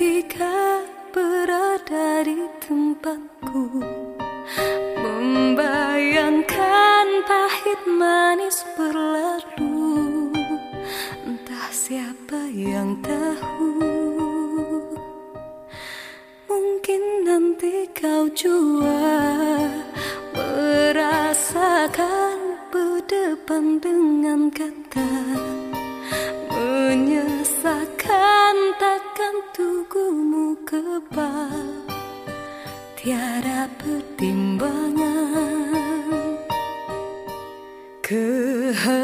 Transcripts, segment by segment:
ketika berada di tempatku Membayangkan pahit manis berlalu. Entah siapa yang tahu Mungkin nanti kau jua Merasakan berdepan dengan kata Tiada pertimbangan. Keheningan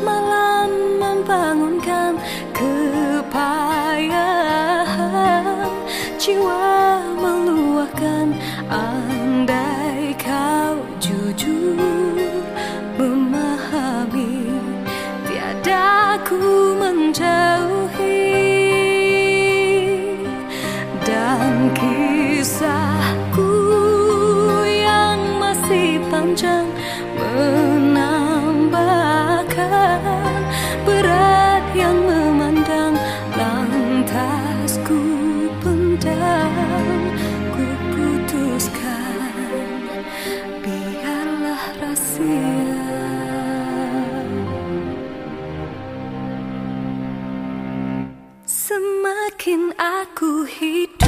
malam membangunkan kepayahan. Jiwa kisahku yang masih panjang menambahkan berat yang memandang lantas ku pendam ku putuskan biarlah rahasia. Semakin aku hidup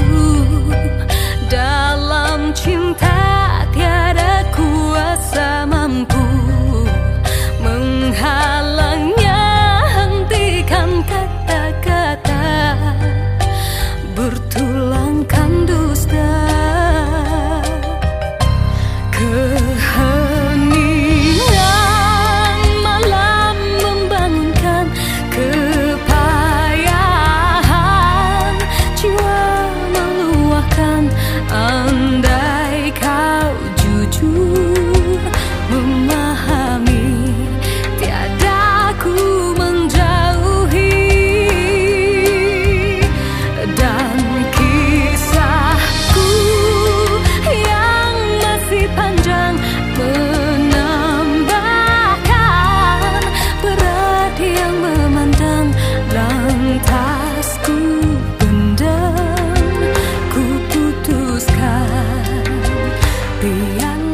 你呀